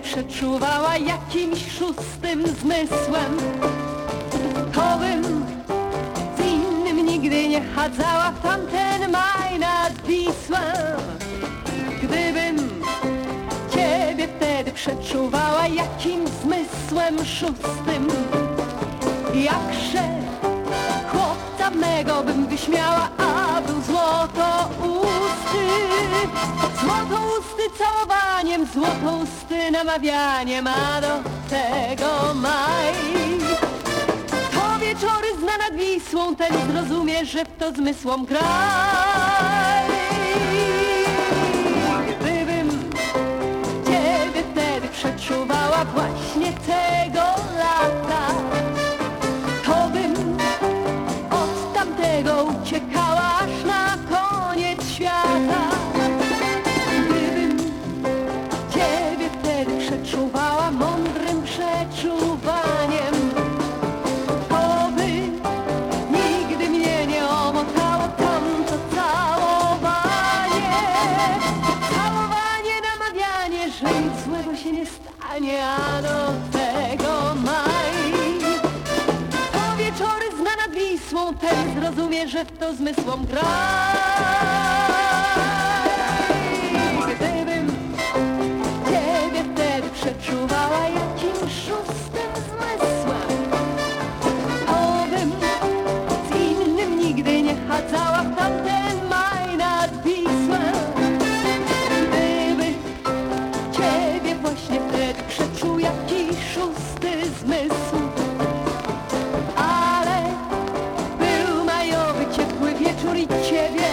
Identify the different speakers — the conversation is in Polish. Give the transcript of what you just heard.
Speaker 1: przeczuwała jakimś szóstym zmysłem, to bym z innym nigdy nie chadzała w tamten maj nad. Gdybym ciebie wtedy przeczuwała jakimś zmysłem szóstym, jakże chłopca mego bym wyśmiała, a był usty. Złoto usty całowaniem, złoto usty namawianiem, a do tego maj. To wieczory zna nad Wisłą, ten zrozumie, że w to zmysłom kraj. Nic złego się nie stanie, a do tego maj. To wieczory zna nad Wisłą, ten zrozumie, że w to zmysłom kraj. i ciebie